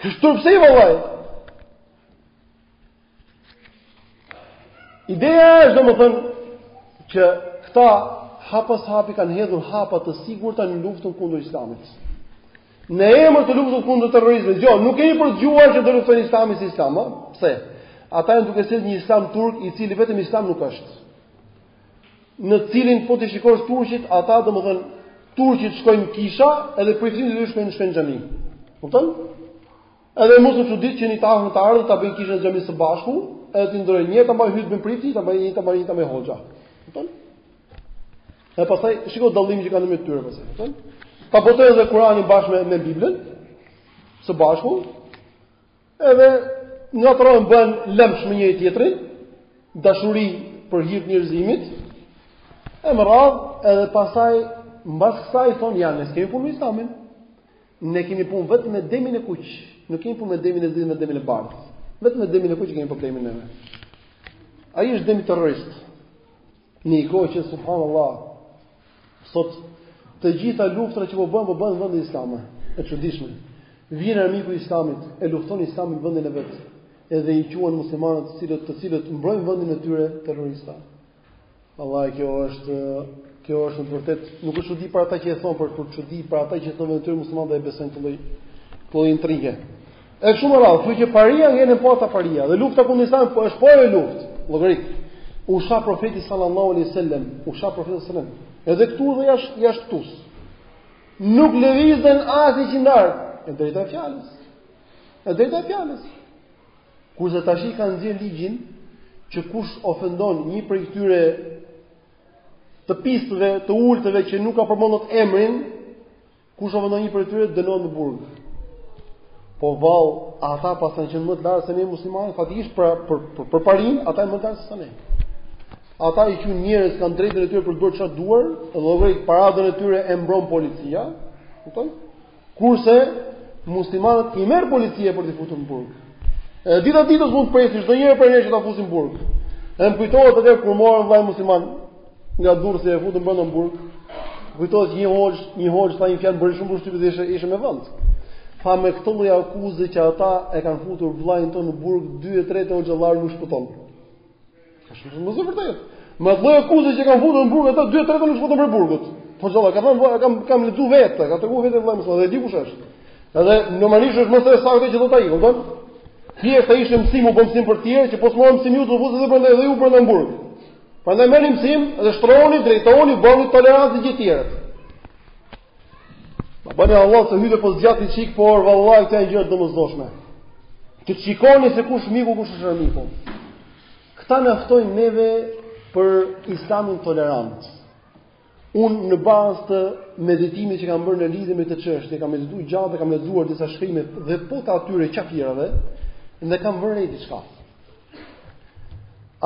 Kjo është turp se vallahi. Ideja është domethënë që këta hap pas hapi kanë hedhur hapa të sigurta në luftën kundër islamit. Në emër të luftës kundër terrorizmit, jo, nuk kemi për të dëgjuar që do të luftojnë islami si islam, a? Pse? Ata janë duke sjellë një islam turk i cili vetëm islam nuk është. në të cilin po t'i shikosh turqit, ata domethënë turqit shkojnë kisha, edhe priftërinjtë shkojnë në shkojnë xhami. Kupton? Edhe mos u çudit që një të ardhme të afërt ta bëjnë kishë e xhami së bashku, edhe t'i ndërrojnë një ta mbaj hytben prifti, ta mbaj një ta mbaj një ta mbaj hoxha. Kupton? Edhe pastaj shiko dallimin që kanë mes tyre pastaj, kupton? Ta botojnë edhe Kur'anin bashkë me, me Biblën së bashku, Edhe pastaj bëhen lëmsh me njëri tjetrin, dashuri për hir të njerëzimit, e me radhë edhe pastaj, mbas kësaj, thonë, ja, ne s'kemi punë me islamin, ne kemi punë vetëm me demin e kuq, nuk kemi punë me demin e zi me demin e bardhë, vetëm me demin e kuq kemi problemin ne. Ai është demi terrorist, Në një kohë që subhanallahu sot të gjitha luftrat që po bëhen, po bëhen në vende islame. E çuditshme. Vjen armiku i Islamit, e lufton Islamin në vendin e vet, edhe i quan muslimanët, të cilët të cilët mbrojnë vendin e tyre terrorista. Vallahi kjo është kjo është në të vërtetë nuk është çudi për ata që e thonë, por por çudi për ata që i thonë vetes tyre muslimanë dhe e besojnë këto lloj këto intriga. Është shumë rrallë, kjo që paria ngelen po ata paria dhe lufta kundër Islamit është po ajo luftë. Llogarit. U sha profeti sallallahu alaihi wasallam, u sha profeti sallallahu alaihi wasallam. Edhe këtu dhe jashtë jashtë këtu. Nuk lëvizën asnjë, qënka e drejta fjalës. E drejta fjalës. Kurse tash i kanë nxjerrë ligjin që kush ofendon një prej këtyre të pistëve, të ulëtve që nuk u përmendet emrin, Kush ofendon një prej tyre, dënohet në burg. Po vallë, ata paskan qenë më të lartë se ne muslimanë, faktikisht për, për, për, për parinë, ata janë më të lartë se ne. Ata i quajnë njerëz kanë të drejtën e tyre për të bërë çfarë duan, dhe dhe paradën e tyre e mbron policia, kupton? kurse muslimanët i merr policia për t'i futur në burg. E dita ditës mund të presë çdo njëri prej neve që ta fusin në burg. Dhe më kujtohet atëherë kur morën vëlla musliman, nga Durrësi e futën brenda në burg. Kujtohet një hoxhë, një hoxhë tha një fjalë më bëri shumë përshtypje dhe ishte ishte me vend. Tha me këtë lloj akuze që ata e kanë futur vllain tonë në burg, 2/3 të hoxhallarëve nuk shpëton. Është shumë e vërtetë. Me këtë lloj akuze që kanë futur në burg ata 2/3 të nuk shpëton prej burgut. Po vallahi, ka thënë, kam kam lexuar vetë, ka treguar vetë vllai mëson dhe di kush është. Edhe normalisht është më se e saktë që do ta ikon, kupton? Thjesht ai ishte mësimu, po mësim për të tjerë që po s'morët mësim ju do futeni dhe prandaj dhe ju brenda në burg. Prandaj merrni mësim dhe shtrohuni, drejtohuni, bëni tolerancë me gjithë tjerët. Ma bëni hallall se kjo po zgjati çik, por vallahi këto janë gjëra të domosdoshme. Të shikoni se kush miku, kush është armiku. Këta na ftojnë neve për islamin tolerant. Unë në bazë të meditimit që kam bërë në lidhje me këtë çështje, kam medituar gjatë dhe kam lexuar disa shkrime dhe po të atyre qafirave, dhe kam vënë re diçka.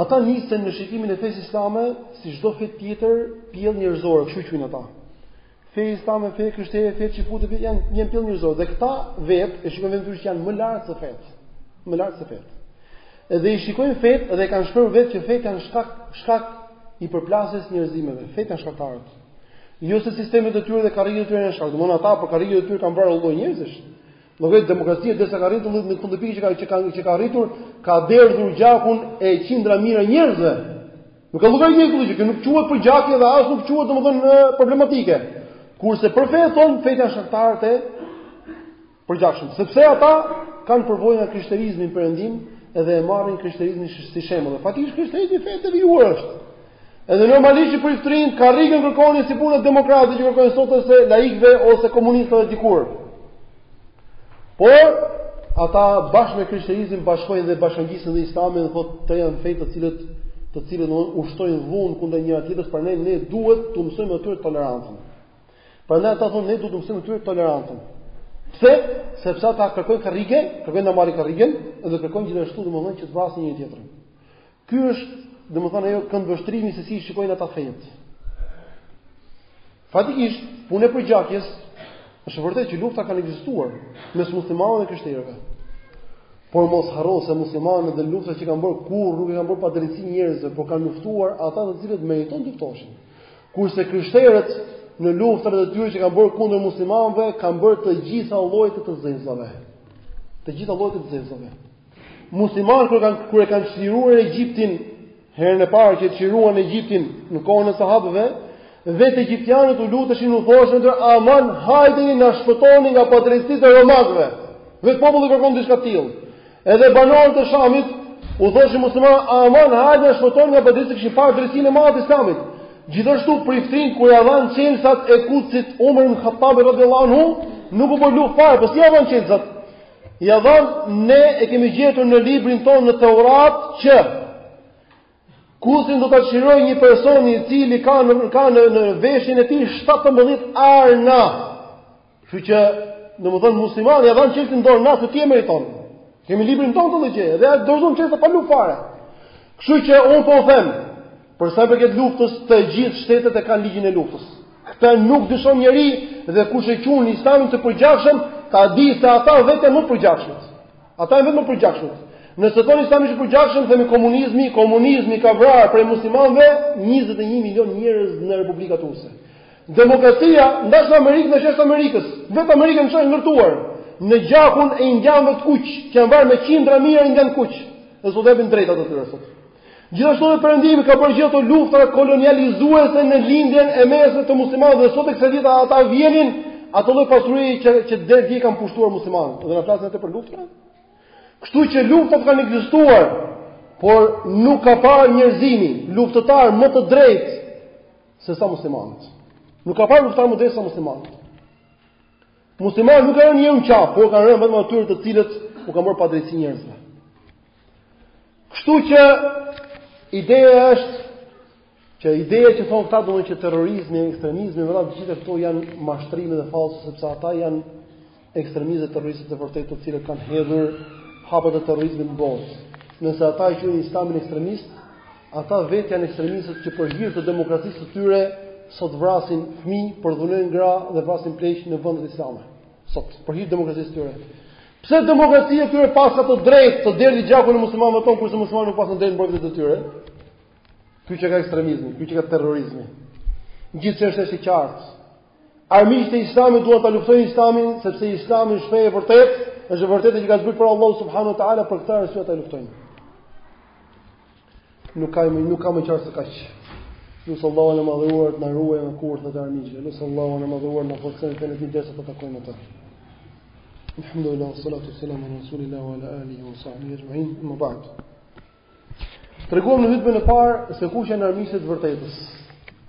Ata nisen në shikimin e fesë islame si çdo fe tjetër, pjellë njerëzore, kështu e quajnë ata. Feja islame, feja krishtere, fetë çifute janë, janë pjellë njerëzore dhe këta vetë e shohin veten e tyre që janë më lart se fetë. Më lart se fetë. Dhe i shikojnë fetë dhe e kanë shprehur vetë që fetë janë shkak shkak i përplasjes së njerëzimeve. Fetë janë shkaktarët. Jo se sistemet e tyre dhe karriget e tyre janë shkak. Domthonë ata për karriget e tyre kanë vrarë lloj njerëzish. Më vjen demokracia derisa ka arritur në këtë pikë që ka që ka që ka arritur, ka derdhur gjakun e qindra mijëra njerëzve. Nuk ka llogari një kullë që nuk quhet përgjakje dhe as nuk quhet domthonë problematike. Kurse për fetë thonë fetë janë shkaktarët e përgjakshëm, sepse ata kanë përvojë nga krishterizmi në perëndim dhe e marrin krishterizmin si shembull. Dhe faktikisht krishterizmi fe e devijuar është. Edhe normalisht që priftërinjtë karrigen kërkonin si puna demokratëve që kërkojnë sot ose laikëve ose komunistëve dikur. Por ata bashkë me krishterizmin bashkojnë dhe bashkangjisin dhe islamin dhe thotë këto janë fetë të cilat të cilat ushtrojnë dhunë kundër njëra tjetrës, prandaj ne duhet t'u mësojmë atyre tolerancën. Prandaj ata thonë ne duhet t'u mësojmë atyre tolerancën. Pse? Sepse ata kërkojnë karrige, kërkojnë ta marrin karrigen dhe kërkojnë gjithashtu domethënë që të vrasin njëri-tjetrin. Ky është domethënë ajo këndvështrimi se si i shikojnë ata fetë. Faktikisht, puna e përgjakjes, është vërtet që lufta kanë ekzistuar mes muslimanëve dhe krishterëve. Por mos harro se muslimanët dhe luftat që kanë bërë kurrë nuk u kanë bërë padrejtësi njerëzve, por kanë luftuar ata të cilët meritonin të luftoheshin. Kurse krishterët në luftrat e tyre që kanë bërë kundër muslimanëve, kanë bërë të gjitha llojet e të zezave. Të gjitha llojet e të zezave. Muslimanët kur kanë kur e kanë çliruar Egjiptin, herën e parë që çliruan Egjiptin në kohën e sahabëve, vetë egjiptianët u luteshin u thoshin aman hajdeni na shpëtoni nga padrejtësitë e romakëve. Vetë populli kërkonte diçka të tillë. Edhe banorët e Shamit u thoshin muslimanëve, aman hajde na shpëtoni nga padrejtësia se kishin parë drejtësinë e madhe të Islamit. Gjithashtu priftërinjtë kur ia dhanë çelësat e Kudsit Umer ibn Hatabit radhiyallahu anhu, nuk u bë luftë fare, po si ia dhanë çelësat? Ia dhanë ne e kemi gjetur në librin tonë në Teurat që Kudsin do ta çlirojë një person i cili ka në, ka në, në veshjen e tij 17 arna. Kështu që, domethënë muslimanit ia dhanë çelësin në dorë na se ti e meriton. Kemi librin tonë këtë gjë dhe ata dorëzuan çelësat pa luftë fare. Kështu që unë po u them, për sa i përket luftës, të gjithë shtetet e kanë ligjin e luftës. Këtë nuk dyshon njeri dhe kush e quan Islamin të përgjakshëm, ta di se ata vetë janë të përgjakshëm. Ata janë vetë më të përgjakshëm. Nëse thonë Islami është i përgjakshëm, themi komunizmi, komunizmi ka vrarë prej muslimanëve 21 milionë njerëz në Republikën Ruse. Demokracia në dash në Amerikë në dash jashtë Amerikës, vetë Amerika është ndërtuar në gjakun e indianëve të kuq, që janë vrarë me qindra mijëra indianë të kuq. Dhe sot s'japin të drejtat e tyre sot. Gjithashtu edhe Perëndimi ka bërë gjithë ato luftra kolonializuese në lindjen e mesme te muslimanët dhe sot e kësaj dite ata vjedhin çdo lloj pasurie që që deri dje kanë pushtuar muslimanët dhe na flasin ata për luftëra. Kështu që luftat kanë ekzistuar, por nuk ka parë njerëzimi, luftëtar më të drejtë se sa muslimanët. Nuk ka parë luftëtar më të drejtë sa muslimanët. Muslimanët nuk kanë rënë në qafë, por u kanë rënë vetëm atyre të cilët u kanë bërë padrejtësi njerëzve. Kështu që ideja është që ideja që thonë këta domethënë që terrorizmi, ekstremizmi, vëlla të gjitha këto janë mashtrime dhe false sepse ata janë ekstremistët e terroristët e vërtetë të cilët kanë hedhur hapat e terrorizmit në botë. Nëse ata e quajnë Islamin ekstremist, ata vetë janë ekstremistët që për hir të demokracisë së tyre sot vrasin fëmijë, përdhunojnë gra dhe vrasin pleq në vendet islame. Sot për hir të demokracisë së tyre. Pse demokracia e tyre paska të drejtë të derdhë gjakun e muslimanëve tonë kurse muslimanët nuk paskan të drejtë të mbrojnë veten e tyre? Ky qenka ekstremizmi, ky qenka terrorizmi. Gjithsesi çështja është e qartë Armiqtë e Islamit duan ta luftojnë Islamin sepse Islami është feja e vërtetë, është e vërtetë që ka zbritur prej Allahut subhanahu wa taala për këtë arsye ata e luftojnë. Nuk ka më nuk ka më qartë se kaq. Lus Allahun e madhëruar të na ruajë nga kurthet e armiqve, lus Allahun e madhëruar të na forcojë këmbët derisa ta takojmë atë. Alhamdulillah, salatu selam ala rasulillah wa ala alihi wa sahbihi ajma'in. Amma ba'd. Treguam në hutbën e parë se kush janë armiqtë e të vërtetës.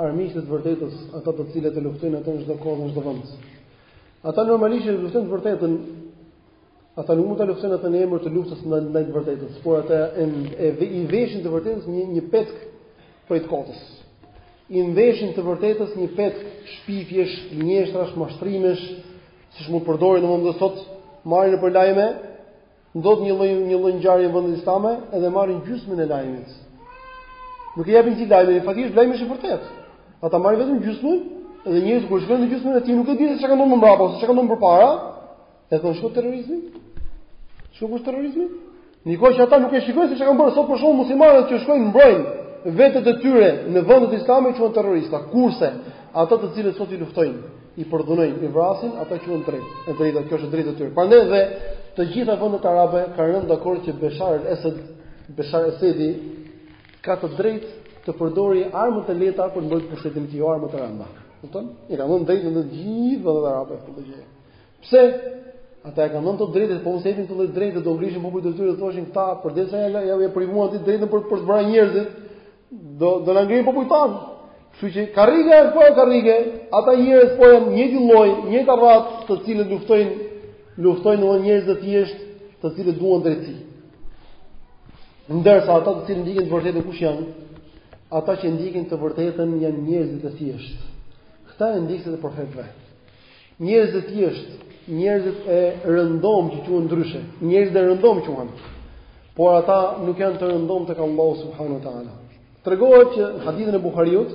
Armiqtë e të vërtetës, ata të cilët e luftojnë atë në çdo kohë dhe në çdo vend. Ata normalisht e luftojnë të vërtetën. Ata nuk mund ta luftojnë atë në emër të luftës ndaj ndaj të vërtetës, por ata e, e, e i veshin të vërtetës një një petk prej të kotës. I mveshin të vërtetës një petk shpifjesh, gënjeshtrash, mashtrimesh, siç mund të përdorin domethënë sot marrim nëpër lajme, Ndodh një lloj një lloj ngjarje në vendet islame dhe marrin gjysmën e lajmit. Nuk e japin gjithë lajmin, faktikisht lajmi është i vërtetë. Ata marrin vetëm gjysmën dhe njerëzit kur shikojnë gjysmën e tij nuk e dinë se çka ka ndodhur më mbrapa ose çka ka ndodhur përpara. E thonë shiko terrorizmi. Shiko kush terrorizmi? Ndërkohë që ata nuk e shikojnë se çka kanë bërë sot për shkak muslimanët që shkojnë mbrojnë vetët e tyre në vendet islame quhen terrorista. Kurse ata të cilët sot i luftojnë i përdhunojnë, i vrasin, ata quhen drejt. E drejta kjo është e drejtë e tyre. Prandaj dhe të gjitha vendet arabe kanë rënë dakord që Bashar al-Assad, Bashar al-Assadi ka të drejtë të përdori armë të lehta për të mbrojtur pushtetin e tij, jo armë të rënda. Kupton? Ia kanë dhënë të drejtën të gjithë vendet arabe për këtë gjë. Pse? Ata e kanë dhënë të drejtë, po mos e jepnin këtë drejtë do ngriheshin popujt e tyre dhe thoshin këta, përderisa ia ia privuan të drejtën për për të vrarë njerëzit. Do do na ngrihen popujt tanë. Kështu që karrigia po ajo karrige, ata njerëz po janë i njëjti lloj, njëjta radhë të cilët luftojnë, luftojnë edhe njerëzit e thjeshtë, të cilët duan drejtësi. Ndërsa ata të cilët ndjekin të vërtetën kush janë? Ata që ndjekin të vërtetën janë njerëz të thjeshtë. Këta janë ndjekësit e profetëve. Njerëz të thjeshtë, njerëzit e rëndomtë që quhen ndryshe, njerëzit e rëndomtë quhen. Por ata nuk janë të rëndomtë tek Allahu subhanahu wa taala. Tregohet që në hadithin e Buhariut,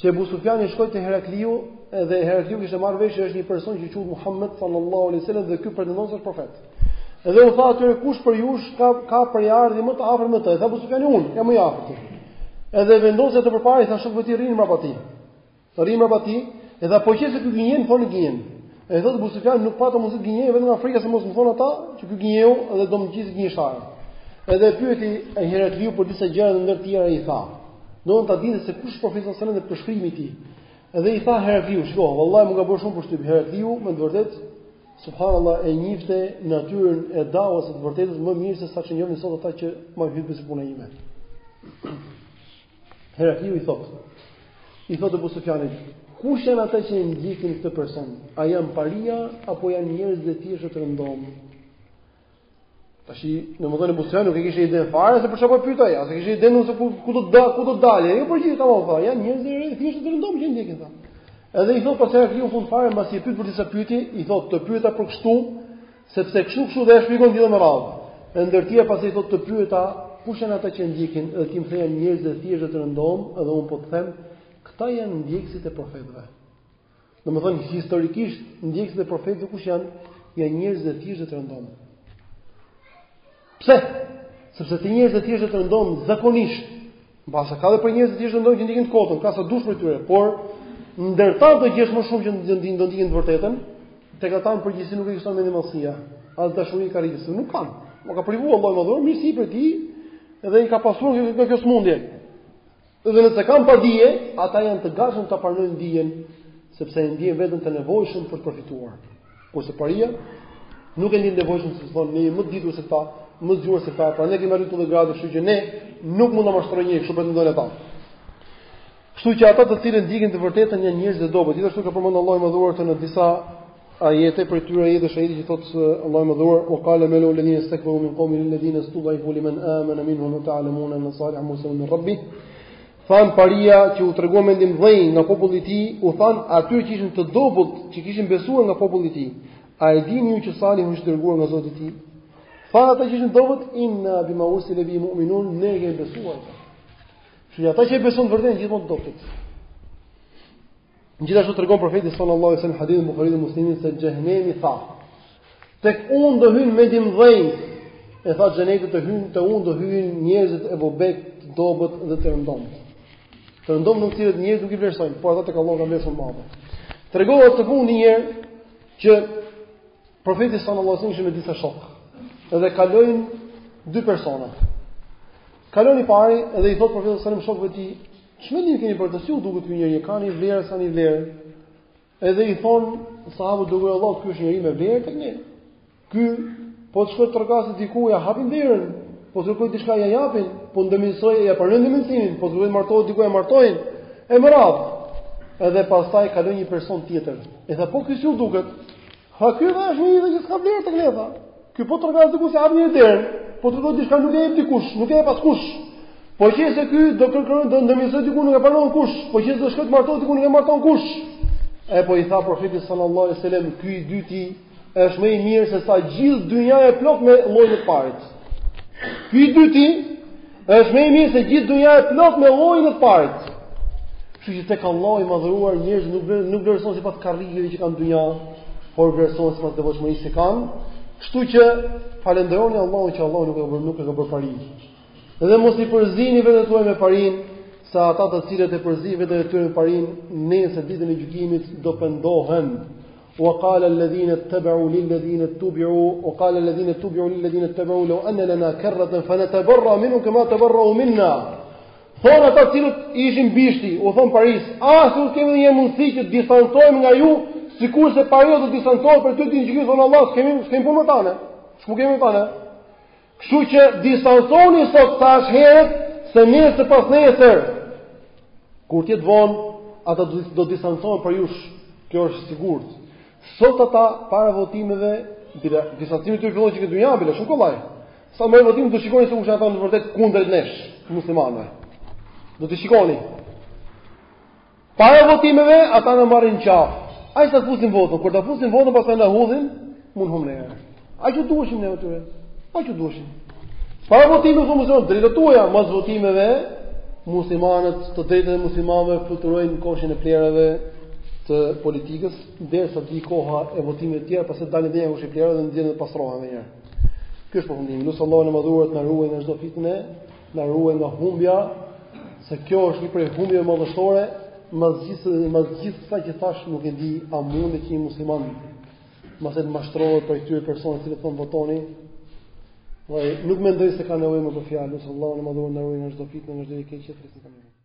që Abu Sufjani shkoi te Herakliu dhe Herakliu kishte marrë vesh se është një person që quhet Muhammed sallallahu alaihi wasallam dhe ky pretendon se është profet. Edhe u tha atyre kush prej jush ka ka prejardhje më të afërt me të. Tha Abu Sufjani unë, jam më i afërt. Edhe e vendosi atë përpara, tha shokëve të rrinë mbrapa tij. Rrini mbrapa tij, edhe po qe se ky gënjen, thoni po gënjen. E thotë Abu Sufjan nuk pata mos të gënjej vetëm nga frika se mos më thon ata që ky gënjeu dhe do më gjithë gënjeshtar. Edhe e pyeti Herakliu për disa gjëra, ndër të tjera i tha. Donte ta dinte se kush është profeti alejhi selam, përshkrimin e tij. Edhe i tha Herakliu, shiko, vallahi më ka bërë shumë përshtypje Herakliu, me të vërtetë subhanallah e njifte natyrën e davës së të vërtetës më mirë se sa ç'e njohin sot ata që më hyn pse puna ime. Herakliu i thotë, i thotë Abu Sufjanit, kush janë ata që e ndjekin këtë person? A janë paria apo janë njerëz të thjeshtë të rëndomtë? Tashi, domethënë Abu Sufjani nuk e kishte idenë fare se për çfarë po pyet ai, as e kishte idenë se ku ku do të dalë, ku do të dalë. Iu përgjigj tamam, janë njerëz të rëndë, thjeshtë të rëndomtë që e ndjekin atë. Edhe i thotë pastaj Herakliu në fund fare mbasi e pyet për disa pyetje, i thotë të pyeta për kështu, Sepse kështu kështu dhe ia shpjegon të gjitha me radhë. E ndër të tjera pastaj i thotë të pyeta, kush janë ata që e ndjekin dhe ti më the janë njerëz të thjeshtë të rëndomtë dhe unë po të them, këta janë ndjekësit e profetëve. Domethënë historikisht ndjekësit e profetëve kush janë? Janë njerëz të thjeshtë të rëndom. Pse? Sepse te njerëzit e thjeshtë të rëndomtë zakonisht, mbase ka edhe prej njerëzve të thjeshtë të rëndomtë që ndjekin të kotën, ka sa dush prej tyre, por ndër ta do gjesh më shumë që ndjekin do ndjekin të vërtetën, tek ata në përgjithësi nuk ekziston mendjemadhësia, as dashuria e karriges, nuk kanë. Nuk i ka privuar Allahu i madhëruar, mirësi prej tij, edhe i ka pastruar nga kjo smundje. Dhe nëse kanë padije, ata janë të gatshëm ta pranojnë dijen, sepse e ndjen veten të nevojshëm për të përfituar. Kurse paria nuk e ndjen nevojshëm se thonë ne më të ditur se këta, më zgjuar se këta, pra ne kemi arritur këtë gradë, kështu që ne nuk mund të na mashtrojë njeri, kështu pretendojnë ata. Kështu që ata të cilët ndjekin të vërtetën janë njerëzit e dobët. Gjithashtu ka përmendur Allahu i madhëruar në disa Ajete, prej këtyre ajeteve është ajeti që thot Allahu i madhëruar wa qalal malau alladhina istakbaru min qawmihi lil ladina istudhifu liman amana minhum a ta'lamuna anna salihan mursalun min rabbih, thanë paria që u treguan mendjemëdhenj nga populli i tij u than atyre që ishin të dobët që kishin besuar nga populli i tij a e dini ju që salih është dërguar nga zoti i tij thanë ata që ishin të dobët inna bima ursila bihi mu'minun ne kemi besuar Që ata që besuan të vërtetën gjithmonë të dobët Gjithashtu tregon profeti sallallahu alajhi wasallam në hadithin te Buhariu dhe Muslimi se xhehenemi tha: Tek unë do hyjnë mendjemëdhenjtë. E tha xheneti të hyjnë te unë do hyjnë njerëzit e vobekt, të dobët dhe të rëndomtë. Të rëndomtë të cilët njerëzit nuk i vlerësojnë, por ata tek Allahu kanë vlerë shumë të madhe. Tregohet gjithashtu një herë që profeti sallallahu alajhi wasallam ishte me disa shokë. Edhe kalojnë dy persona. Kalon i pari dhe i thot profeti sallallahu alajhi wasallam shokëve të tij, Ç'mendim keni për të, si ju duket ky njeri, ka ndonjë vlerë, s'ka ndonjë vlerë, edhe i thonë sahabët, i dërguari i Allahut, ky është njeri me vlerë tek ne, ky, po të shkojë të trokasë diku, ja hapin derën, po të kërkojë diçka ja japin, po ndërmjetsoi, ja pranojnë ndërmjetsimin, po të kërkojë të martohet diku, ja martojnë, e me radhë, edhe pastaj kalon një person tjetër, e tha, po ky si ju duket, Ha ky dhe është një që s'ka vlerë tek ne, tha. Ky po të trokasë diku s'ja hap njeri derën, po të kërkojë diçka nuk ia jep dikush, nuk ia jep askush. Po që se ky do kërkon, do ndërmjetsojë diku nuk e pranon kush, po që se do shkojë të martohet diku nuk e marton kush. E po i tha profeti sallallahu alajhi wasallam, ky i dyti është më i mirë se sa gjithë dynjaja plot me llojin e të parit. Ky i dyti, Është më i mirë se gjithë dynjaja plot me llojin e të parit. Kështu që tek Allahu i madhëruar njerëzit nuk nuk vlerësohen sipas karriges që kanë në dynja, por vlerësohen sipas devotshmërisë që kanë. Kështu që falënderoni Allahun që Allahu nuk ju bën nuk ju ka bërë pari. Dhe mos e përzini veten tuaj me parinë, se ata të cilët e përzin veten e tyre me parinë, nesër ditën e gjykimit do pendohen. Wa qala alladhina ittaba'u lil ladhina ittabi'u wa qala alladhina ittabi'u lil ladhina ittabi'u law anna lana karratan fanatabarra'a minhum kama tabarra'u minna. Thon ata të cilët ishin bishti, u thon parisë, ah sikur të kemi një mundësi që të distancohemi nga ju, sikurse paria do të distancohet prej tyre dhe do thon vallahi, s'kemi s'kemi punë tani. S'ju kemi tani. Kështu që distancohuni sot sa është herët se nesër pas nesër kur të jetë vonë ata do distancohen prej jush. Kjo është e sigurt. Sot ata para votimeve bile distancimi i tyre fillon që këtë dynja bile shumë kollaj. Sa mbaron votimi do shikoni se ku janë ata në vërtet kundër nesh muslimanëve. Do të shikoni. Para votimeve ata na marrin qafë. Aq sa ta fusin votën, kur ta fusin votën pastaj na hudhin, mund hum ne. A ju duheshim ne aty? A ju duheshim? Para votimeve thonë të drejtat tuaja, mas votimeve, muslimanët, të drejtat e muslimanëve fluturojnë në koshin e plehrave të politikës, derisa të vijë koha e votimeve të tjera, pastaj dalin te koshi i plehrave dhe i nxjerrin të pastrohen edhe njëherë. Ky është përfundimi. Lus Allahun e madhëruar të na ruajë nga çdo fitnë. Na ruaj nga humbja, se kjo është një prej humbjeve më madhështore, mbas gjithë mbas gjithë sa që thash nuk e di a mund që një musliman mos të mashtrohet prej këtyre personave që thonë votoni. Po nuk mendoj se ka nevojë më për fjalë, lus Allahun e madhëruar të na ruaj nga çdo fitnë, nga çdo e keqe, të